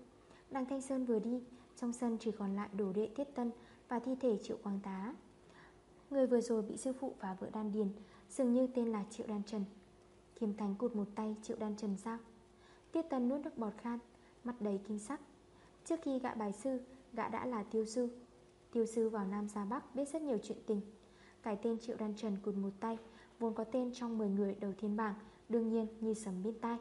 Đằng Thanh Sơn vừa đi, Trong sân chỉ còn lại đồ đệ tiết tân Và thi thể triệu quang tá. Người vừa rồi bị sư phụ phá vỡ đan điền, Dường như tên là triệu đan trần. Kiếm thánh cụt một tay triệu đan trần sao Tiết tân nuốt nước bọt khan, Mặt đầy kinh sắc. Trước khi gạ bài sư, Gã đã là tiêu sư. Tiêu sư vào Nam ra Bắc biết rất nhiều chuyện tình. Cái tên Triệu Đan Trần cụt một tay, Vốn có tên trong 10 người đầu thiên bảng, Đương nhiên như sấm bên tai.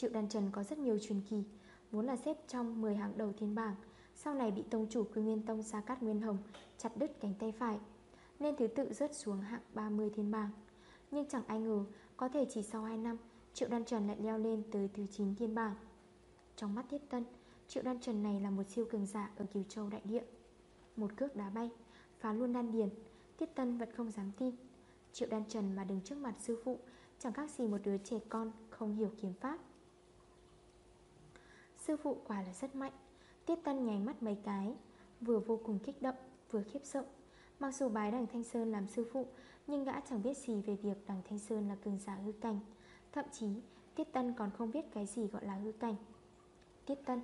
Triệu Đan Trần có rất nhiều truyền kỳ, Vốn là xếp trong 10 hạng đầu thiên bảng, Sau này bị tông chủ quy nguyên tông Sa Cát Nguyên Hồng Chặt đứt cánh tay phải, Nên thứ tự rớt xuống hạng 30 thiên bảng. Nhưng chẳng ai ngờ, Có thể chỉ sau 2 năm, Triệu Đan Trần lại leo lên tới thứ 9 thiên bảng. Trong mắt thiết tân, Triệu đan trần này là một siêu cường giả ở Kiều Châu đại địa. Một cước đá bay, Phá luôn đan điền Tiết Tân vẫn không dám tin. Triệu đan trần mà đứng trước mặt sư phụ, Chẳng khác gì một đứa trẻ con không hiểu kiếm pháp. Sư phụ quả là rất mạnh. Tiết Tân nháy mắt mấy cái. Vừa vô cùng kích động, vừa khiếp sợ. Mặc dù bái đằng Thanh Sơn làm sư phụ, Nhưng gã chẳng biết gì về việc đằng Thanh Sơn là cường giả hư cảnh. Thậm chí Tiết Tân còn không biết cái gì gọi là hư cảnh. Tiết Tân,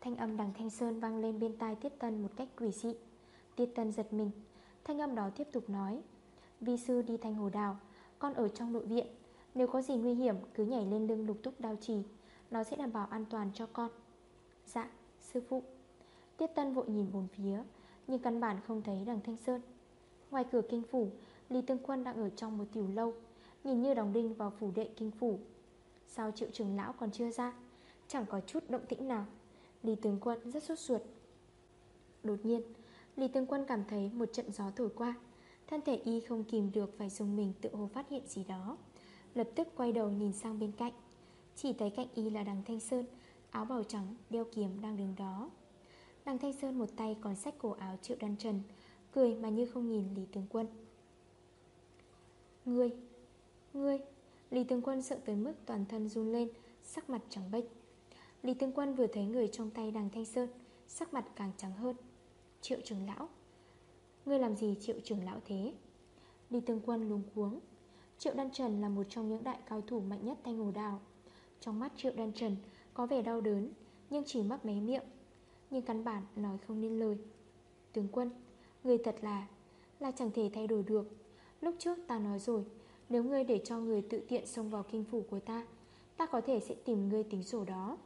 Thanh âm đằng Thanh Sơn vang lên bên tai Tiết Tân một cách quỷ dị. Tiết Tân giật mình, Thanh âm đó tiếp tục nói, Vi sư đi thanh hồ đào, Con ở trong nội viện. Nếu có gì nguy hiểm, cứ nhảy lên lưng lục túc đao trì. Nó sẽ đảm bảo an toàn cho con. Dạ, sư phụ. Tiết tân vội nhìn bốn phía Nhưng căn bản không thấy đằng Thanh Sơn. Ngoài cửa kinh phủ Lý Tương Quân đang ở trong một tiểu lâu Nhìn như đóng đinh vào phủ đệ kinh phủ. Sao triệu trưởng lão còn chưa ra? Chẳng có chút động tĩnh nào. Lý Tương Quân rất sốt ruột. Đột nhiên Lý Tương Quân cảm thấy một trận gió thổi qua. Thân thể y không kìm được phải dùng mình tự hồ phát hiện gì đó. Lập tức quay đầu nhìn sang bên cạnh. Chỉ thấy cạnh y là đằng Thanh Sơn Áo bào trắng, đeo kiếm đang đứng đó. Đằng Thanh Sơn một tay còn sách cổ áo triệu đan trần Cười mà như không nhìn Lý Tướng Quân. Ngươi Ngươi Lý Tướng Quân sợ tới mức toàn thân run lên Sắc mặt trắng bệch. Lý Tướng Quân vừa thấy người trong tay đằng Thanh Sơn Sắc mặt càng trắng hơn. Triệu trưởng lão Ngươi làm gì triệu trưởng lão thế? Lý Tướng Quân luống cuống. Triệu Đan Trần là một trong những đại cao thủ mạnh nhất Thanh Hồ Đào trong mắt Triệu Đan Trần có vẻ đau đớn Nhưng chỉ mắc mé miệng. Nhưng căn bản nói không nên lời. Tướng quân Người thật là Là chẳng thể thay đổi được. Lúc trước ta nói rồi Nếu ngươi để cho người tự tiện xông vào kinh phủ của ta Ta có thể sẽ tìm ngươi tính sổ đó.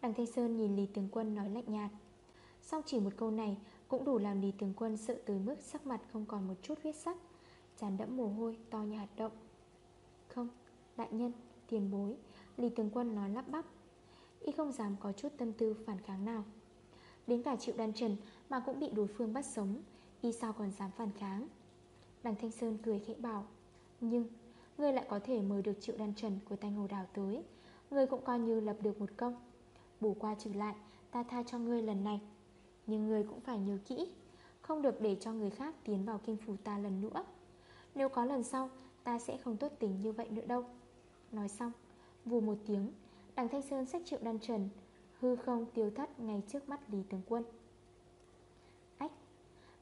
Đằng Thanh Sơn nhìn Lý Tướng Quân nói lạnh nhạt. Xong chỉ một câu này Cũng đủ làm Lý Tướng Quân sợ tới mức Sắc mặt không còn một chút huyết sắc Chán đẫm mồ hôi to như hạt động Không, đại nhân, tiền bối. Lý Tướng Quân nói lắp bắp. Y không dám có chút tâm tư phản kháng nào. Đến cả triệu đan trần Mà cũng bị đối phương bắt sống, Y sao còn dám phản kháng? Đằng Thanh Sơn cười khẽ bảo, Nhưng, Ngươi lại có thể mời được triệu đan trần của tay Hồ Đảo tới. Ngươi cũng coi như lập được một công. Bù qua trừ lại, Ta tha cho ngươi lần này. Nhưng ngươi cũng phải nhớ kỹ, Không được để cho người khác tiến vào kinh phủ ta lần nữa. Nếu có lần sau, Ta sẽ không tốt tính như vậy nữa đâu. Nói xong Vù một tiếng Đằng Thanh Sơn sách triệu đan trần Hư không tiêu thất ngay trước mắt Lý Tướng Quân. Ách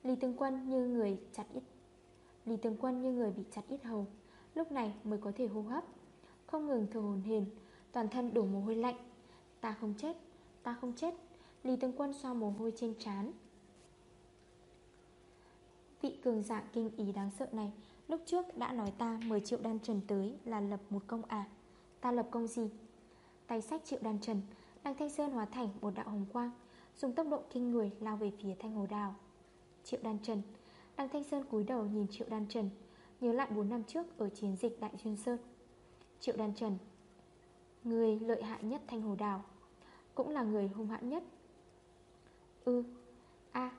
Lý Tướng Quân như người chặt ít Lý Tướng Quân như người bị chặt ít hầu Lúc này mới có thể hô hấp Không ngừng thở hồn hền Toàn thân đổ mồ hôi lạnh. Ta không chết, ta không chết Lý Tướng Quân xoa mồ hôi trên trán. Vị cường giả kinh ý đáng sợ này Lúc trước đã nói ta 10 triệu đan trần tới là lập một công à. Ta lập công gì? Tay sách triệu đan trần Đăng Thanh Sơn hóa thành một đạo hồng quang, Dùng tốc độ kinh người lao về phía thanh hồ đào. Triệu đan trần Đăng Thanh Sơn cúi đầu nhìn triệu đan trần, Nhớ lại 4 năm trước ở chiến dịch Đại Duyên Sơn. Triệu đan trần, Người lợi hại nhất thanh hồ đào, Cũng là người hung hãn nhất. Ư ừ. A,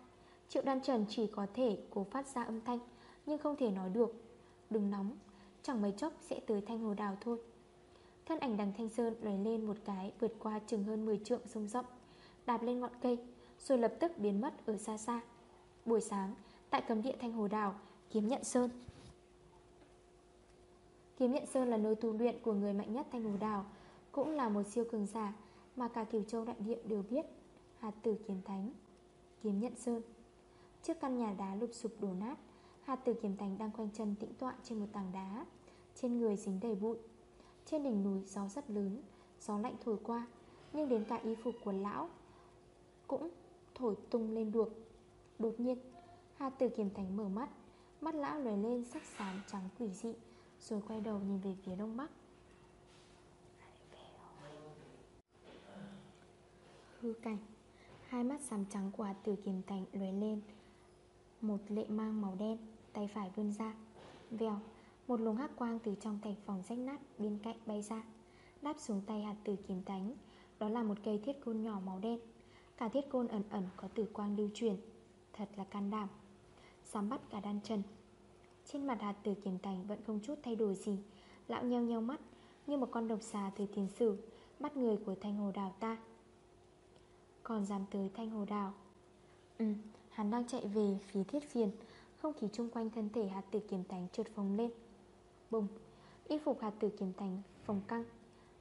Triệu đan trần chỉ có thể cố phát ra âm thanh nhưng không thể nói được. Đừng nóng, Chẳng mấy chốc sẽ tới thanh hồ đào thôi. Thân ảnh đằng Thanh Sơn lóe lên một cái, Vượt qua chừng hơn 10 trượng sông rộng, Đạp lên ngọn cây, Rồi lập tức biến mất ở xa xa. Buổi sáng, tại cấm địa Thanh Hồ Đào, Kiếm nhận Sơn. Kiếm nhận Sơn là nơi tu luyện của người mạnh nhất Thanh Hồ Đào, Cũng là một siêu cường giả Mà cả Kiều Châu Đại Điện đều biết, Hạt tử kiếm thánh, Kiếm nhận Sơn. Trước căn nhà đá lụp sụp đổ nát Hạt tử kiểm thành đang quanh chân tĩnh tọa trên một tảng đá, Trên người dính đầy bụi. Trên đỉnh núi gió rất lớn, Gió lạnh thổi qua, Nhưng đến cả y phục của lão Cũng thổi tung lên được. Đột nhiên, hạt tử kiềm thành mở mắt Mắt lão lóe lên sắc xám trắng quỷ dị, Rồi quay đầu nhìn về phía đông bắc. Hư cảnh, Hai mắt xám trắng của hạt tử kiềm thành lóe lên Một lệ mang màu đen. Tay phải vươn ra. Vèo một luồng hắc quang từ trong thành phòng rách nát bên cạnh bay ra Đáp xuống tay hạt tử kiếm tánh Đó là một cây thiết côn nhỏ màu đen. Cả thiết côn ẩn ẩn có tử quang lưu truyền. Thật là can đảm. Dám bắt cả đan chân Trên mặt hạt tử kiếm tánh vẫn không chút thay đổi gì. Lão nheo nheo mắt Như một con độc xà từ tiền sử Bắt người của thanh hồ đào ta. Còn dám tới thanh hồ đào Ừ, hắn đang chạy về phía thiết phiền. Không khí chung quanh thân thể hạt tử kiếm tánh trượt phồng lên. Bùng! Y phục hạt tử kiếm thành phồng căng,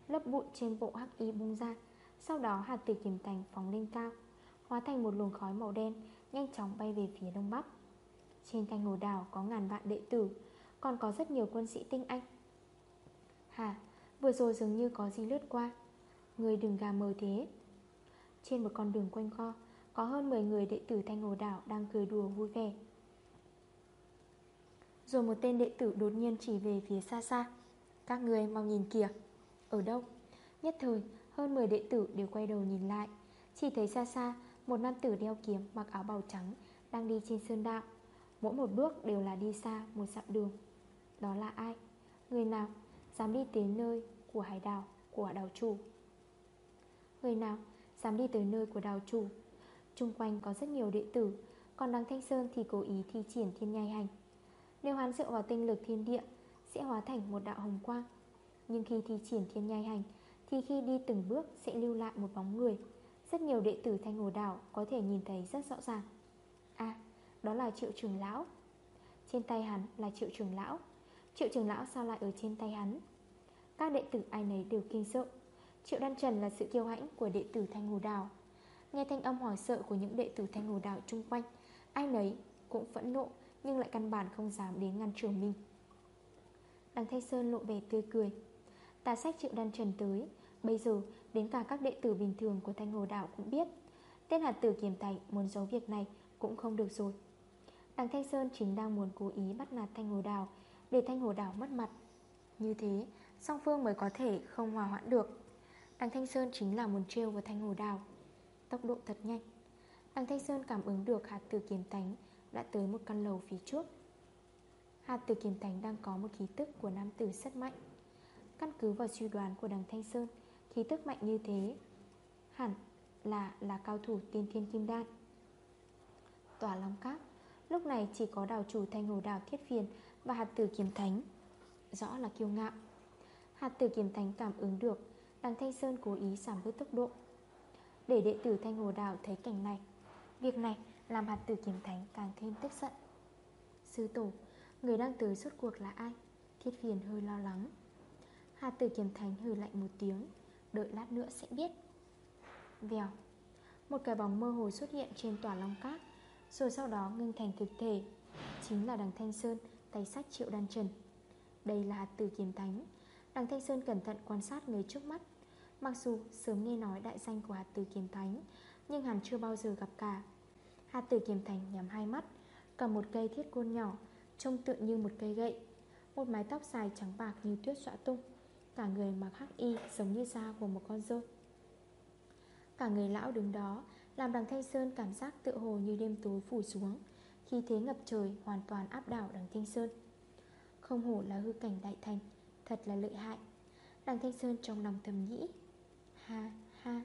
Lớp bụi trên bộ hắc y bung ra, Sau đó hạt tử kiếm thành phóng lên cao, Hóa thành một luồng khói màu đen, Nhanh chóng bay về phía đông bắc. Trên canh hồ đảo có ngàn vạn đệ tử, Còn có rất nhiều quân sĩ tinh anh. Hà, Vừa rồi dường như có gì lướt qua. Người đừng gà mờ thế. Trên một con đường quanh co, Có hơn 10 người đệ tử thanh hồ đảo Đang cười đùa vui vẻ. Rồi một tên đệ tử đột nhiên chỉ về phía xa xa. Các người mau nhìn kìa. Ở đâu? Nhất thời, hơn 10 đệ tử đều quay đầu nhìn lại. Chỉ thấy xa xa, Một nam tử đeo kiếm mặc áo bào trắng Đang đi trên sơn đạo. Mỗi một bước đều là đi xa một dặm đường. Đó là ai? Người nào dám đi tới nơi của hải đảo Của đảo chủ? Người nào dám đi tới nơi của đảo chủ? Trung quanh có rất nhiều đệ tử, Còn đằng Thanh Sơn thì cố ý thi triển thiên nhai hành. Nếu hắn dựa vào tinh lực thiên địa, Sẽ hóa thành một đạo hồng quang. Nhưng khi thi triển thiên nhai hành, Thì khi đi từng bước sẽ lưu lại một bóng người. Rất nhiều đệ tử Thanh Hồ Đảo Có thể nhìn thấy rất rõ ràng. À đó là triệu trường lão. Trên tay hắn là triệu trường lão. Triệu trường lão sao lại ở trên tay hắn? Các đệ tử ai nấy đều kinh sợ. Triệu Đan Trần là sự kiêu hãnh của đệ tử Thanh Hồ Đảo. Nghe thanh âm hỏi sợ của những đệ tử Thanh Hồ Đảo chung quanh, Ai nấy cũng phẫn nộ nhưng lại căn bản không dám đến ngăn trường mình. Đằng Thanh Sơn lộ vẻ tươi cười. Tà sách Triệu Đan Trần tới, Bây giờ đến cả các đệ tử bình thường của Thanh Hồ Đạo cũng biết, Tên hạt tử kiềm tay muốn giấu việc này cũng không được rồi. Đằng Thanh Sơn chính đang muốn cố ý bắt nạt Thanh Hồ Đào Để Thanh Hồ Đào mất mặt. Như thế, song phương mới có thể không hòa hoãn được. Đằng Thanh Sơn chính là muốn trêu vào Thanh Hồ Đào Tốc độ thật nhanh. Đằng Thanh Sơn cảm ứng được hạt tử kiếm tánh đã tới một căn lầu phía trước. Hạt tử kiếm thành đang có một khí tức của nam tử rất mạnh. Căn cứ vào suy đoán của đằng Thanh Sơn Khí tức mạnh như thế Hẳn là là cao thủ tiên thiên kim đan. Tòa Long Cáp, Lúc này chỉ có đào chủ thanh hồ đào thiết phiền Và hạt tử kiếm thánh Rõ là kiêu ngạo. Hạt tử kiếm thánh cảm ứng được Đằng Thanh Sơn cố ý giảm bớt tốc độ. Để đệ tử thanh hồ đào thấy cảnh này Việc này làm hạt tử kiếm thánh càng thêm tức giận. Sư tổ, Người đang tới suốt cuộc là ai? Thiết phiền hơi lo lắng. Hạt tử kiếm thánh hừ lạnh một tiếng, Đợi lát nữa sẽ biết. Vèo, Một cái bóng mơ hồ xuất hiện trên tòa long cát, rồi sau đó ngưng thành thực thể, Chính là đằng Thanh Sơn, Tay sách triệu đan trần. Đây là hạt tử kiếm thánh. Đằng Thanh Sơn cẩn thận quan sát người trước mắt. Mặc dù sớm nghe nói đại danh của hạt tử kiếm thánh, Nhưng hắn chưa bao giờ gặp cả. Hà tử Kiềm Thành nhắm hai mắt, Cầm một cây thiết côn nhỏ, Trông tựa như một cây gậy. Một mái tóc dài trắng bạc như tuyết xõa tung, Cả người mặc hắc y giống như da của một con rơi Cả người lão đứng đó làm đằng Thanh Sơn cảm giác tự hồ như đêm tối phủ xuống Khi thế ngập trời hoàn toàn áp đảo đằng Thanh Sơn. Không hổ là hư cảnh đại thành, Thật là lợi hại. Đằng Thanh Sơn trong lòng thầm nghĩ, Ha ha,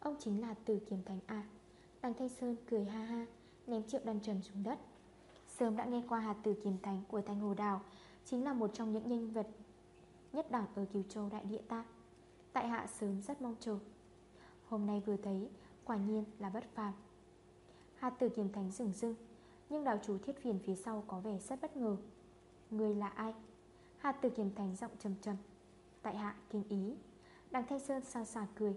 Ông chính là tử Kiềm Thành à Đằng Thanh Sơn cười ha ha, Ném triệu đàn trần xuống đất. Sớm đã nghe qua hạt tử kiềm thánh của Thanh Hồ Đào, Chính là một trong những nhân vật Nhất đẳng ở Kiều Châu đại địa ta. Tại hạ sớm rất mong chờ. Hôm nay vừa thấy, Quả nhiên là bất phàm. Hạt tử kiềm thánh rừng rưng Nhưng đào chú thiết phiền phía sau có vẻ rất bất ngờ. Người là ai? Hạt tử kiềm thánh giọng trầm trầm. Tại hạ kinh ý. Đằng Thanh Sơn sao sạc cười.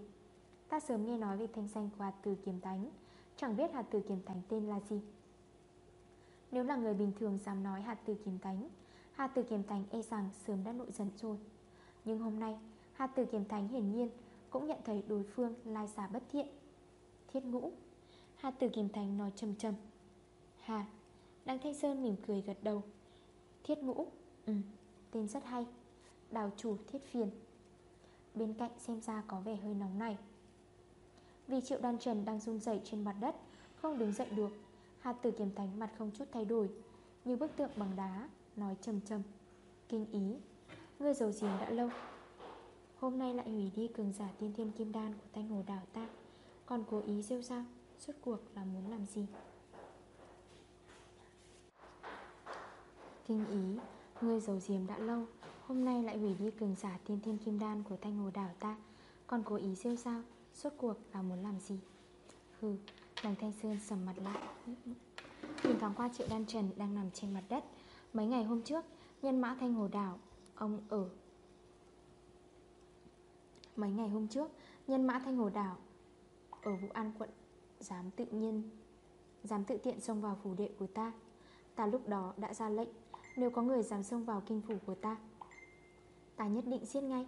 Ta sớm nghe nói về thanh danh của hạt tử kiềm thánh Chẳng biết hạt từ kiếm thánh tên là gì. Nếu là người bình thường dám nói hạt từ kiếm thánh, Hạt từ kiếm thánh e rằng sớm đã nội giận rồi. Nhưng hôm nay, Hạt từ kiếm thánh hiển nhiên Cũng nhận thấy đối phương lai giả bất thiện. Thiết ngũ, hạt từ kiềm thánh nói chầm chầm Hà Đăng Thanh Sơn mỉm cười gật đầu. Thiết ngũ Ừ Tên rất hay. Đào chủ thiết phiền. Bên cạnh xem ra có vẻ hơi nóng này. Vì triệu đan trần đang run dậy trên mặt đất, Không đứng dậy được. Hạt tử kiềm thánh mặt không chút thay đổi, Như bức tượng bằng đá, Nói chầm chầm Kinh ý, Ngươi giấu giếm đã lâu. Hôm nay lại hủy đi cường giả tiên thiên kim đan của thanh hồ đảo ta. Còn cố ý rêu sao Suốt cuộc là muốn làm gì? Kinh ý, Ngươi giấu diếm đã lâu. Hôm nay lại hủy đi cường giả tiên thiên kim đan Của thanh hồ đảo ta. Còn cố ý rêu sao Suốt cuộc là muốn làm gì? Hừ, Đằng Thanh Sơn sầm mặt lại. Nhìn thoáng qua triệu đan trần đang nằm trên mặt đất. Mấy ngày hôm trước, Nhân mã thanh hồ đảo, Ông ở. Mấy ngày hôm trước, Nhân mã thanh hồ đảo ở Vũ An quận, Dám tự nhiên, Dám tự tiện xông vào phủ đệ của ta. Ta lúc đó đã ra lệnh, Nếu có người dám xông vào kinh phủ của ta Ta nhất định giết ngay.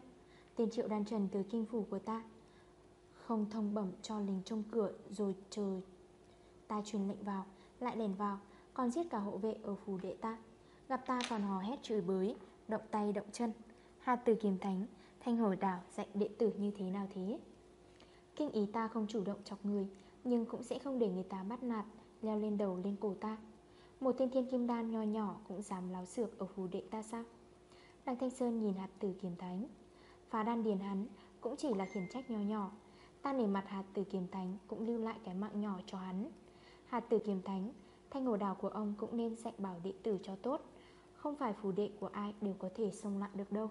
Tên triệu Đan trần tới kinh phủ của ta không thông bẩm cho lính trong cửa Rồi chờ Ta truyền lệnh vào. Lại lèn vào, Còn giết cả hộ vệ ở phủ đệ ta. Gặp ta còn hò hét chửi bới, Động tay động chân. Hạt từ kiềm thánh, Thanh hồi đảo dạy đệ tử như thế nào thế? Kinh ý ta không chủ động chọc người, Nhưng cũng sẽ không để người ta bắt nạt, Leo lên đầu lên cổ ta. Một thiên thiên kim đan nho nhỏ Cũng dám láo xược ở phù đệ ta sao? Đằng Thanh Sơn nhìn hạt tử kiềm thánh. Phá đan điền hắn Cũng chỉ là khiển trách nho nhỏ Ta nể mặt hạt tử kiềm thánh Cũng lưu lại cái mạng nhỏ cho hắn. Hạt tử kiềm thánh, Thanh hồ đào của ông cũng nên dạy bảo đệ tử cho tốt. Không phải phù đệ của ai đều có thể xông lại được đâu.